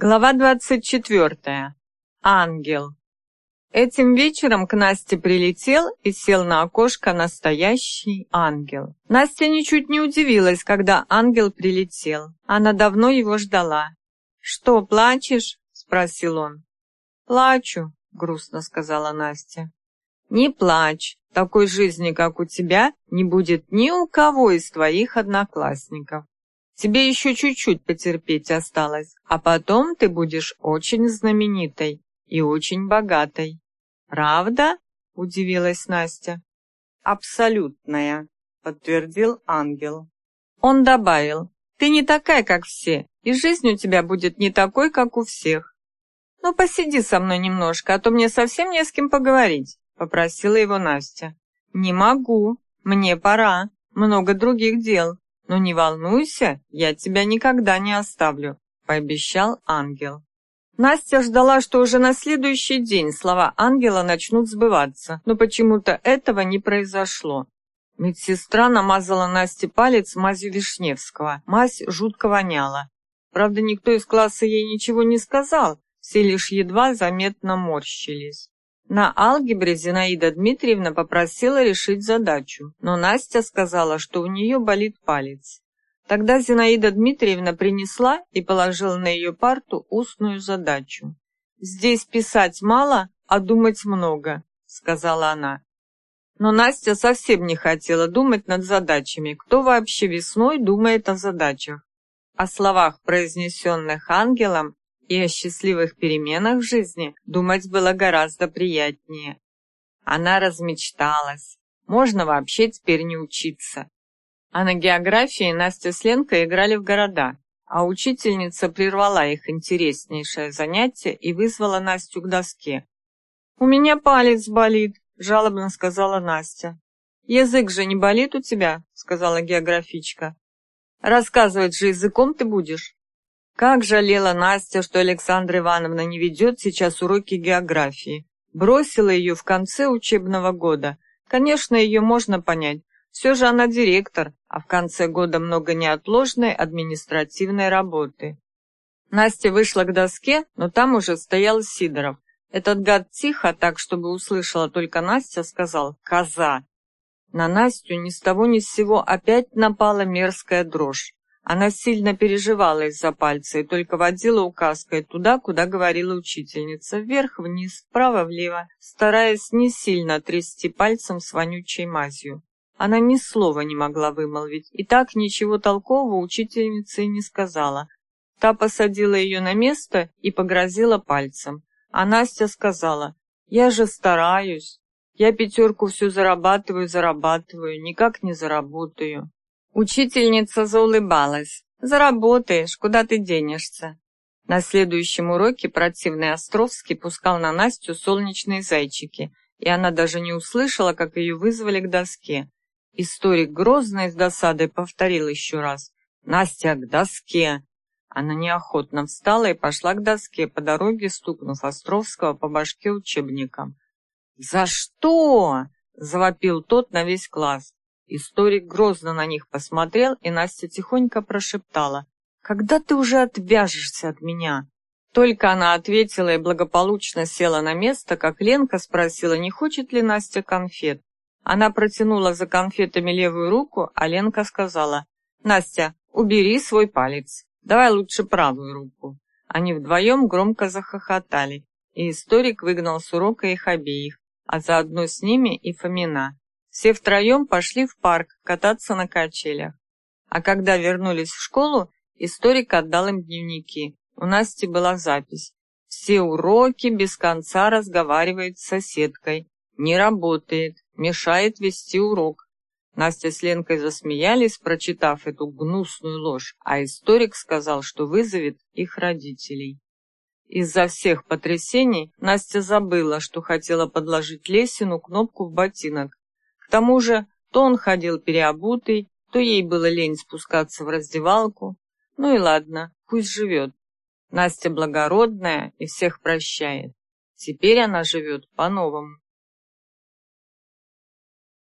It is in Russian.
Глава 24. Ангел. Этим вечером к Насте прилетел и сел на окошко настоящий ангел. Настя ничуть не удивилась, когда ангел прилетел. Она давно его ждала. «Что, плачешь?» – спросил он. «Плачу», – грустно сказала Настя. «Не плачь. Такой жизни, как у тебя, не будет ни у кого из твоих одноклассников. Тебе еще чуть-чуть потерпеть осталось, а потом ты будешь очень знаменитой и очень богатой. Правда? Удивилась Настя. Абсолютная, подтвердил ангел. Он добавил, ты не такая, как все, и жизнь у тебя будет не такой, как у всех. Ну, посиди со мной немножко, а то мне совсем не с кем поговорить, попросила его Настя. Не могу, мне пора, много других дел. «Но не волнуйся, я тебя никогда не оставлю», — пообещал ангел. Настя ждала, что уже на следующий день слова ангела начнут сбываться, но почему-то этого не произошло. Медсестра намазала Насте палец мазью Вишневского. Мазь жутко воняла. Правда, никто из класса ей ничего не сказал, все лишь едва заметно морщились. На алгебре Зинаида Дмитриевна попросила решить задачу, но Настя сказала, что у нее болит палец. Тогда Зинаида Дмитриевна принесла и положила на ее парту устную задачу. «Здесь писать мало, а думать много», — сказала она. Но Настя совсем не хотела думать над задачами. Кто вообще весной думает о задачах? О словах, произнесенных ангелом, и о счастливых переменах в жизни думать было гораздо приятнее. Она размечталась. Можно вообще теперь не учиться. А на географии Настя с Ленкой играли в города, а учительница прервала их интереснейшее занятие и вызвала Настю к доске. «У меня палец болит», — жалобно сказала Настя. «Язык же не болит у тебя», — сказала географичка. «Рассказывать же языком ты будешь». Как жалела Настя, что Александра Ивановна не ведет сейчас уроки географии. Бросила ее в конце учебного года. Конечно, ее можно понять. Все же она директор, а в конце года много неотложной административной работы. Настя вышла к доске, но там уже стоял Сидоров. Этот гад тихо, так, чтобы услышала только Настя, сказал «Коза». На Настю ни с того ни с сего опять напала мерзкая дрожь. Она сильно переживала из-за пальца и только водила указкой туда, куда говорила учительница, вверх-вниз, вправо-влево, стараясь не сильно трясти пальцем с вонючей мазью. Она ни слова не могла вымолвить, и так ничего толкового учительница и не сказала. Та посадила ее на место и погрозила пальцем. А Настя сказала, «Я же стараюсь. Я пятерку всю зарабатываю, зарабатываю, никак не заработаю». Учительница заулыбалась. «Заработаешь, куда ты денешься?» На следующем уроке противный Островский пускал на Настю солнечные зайчики, и она даже не услышала, как ее вызвали к доске. Историк грозно с досадой повторил еще раз. «Настя, к доске!» Она неохотно встала и пошла к доске, по дороге стукнув Островского по башке учебником. «За что?» — завопил тот на весь класс. Историк грозно на них посмотрел, и Настя тихонько прошептала. «Когда ты уже отвяжешься от меня?» Только она ответила и благополучно села на место, как Ленка спросила, не хочет ли Настя конфет. Она протянула за конфетами левую руку, а Ленка сказала, «Настя, убери свой палец. Давай лучше правую руку». Они вдвоем громко захохотали, и историк выгнал с урока их обеих, а заодно с ними и Фомина. Все втроем пошли в парк кататься на качелях. А когда вернулись в школу, историк отдал им дневники. У Насти была запись. Все уроки без конца разговаривает с соседкой. Не работает, мешает вести урок. Настя с Ленкой засмеялись, прочитав эту гнусную ложь, а историк сказал, что вызовет их родителей. Из-за всех потрясений Настя забыла, что хотела подложить Лесину кнопку в ботинок, к тому же, то он ходил переобутый, то ей было лень спускаться в раздевалку. Ну и ладно, пусть живет. Настя благородная и всех прощает. Теперь она живет по-новому.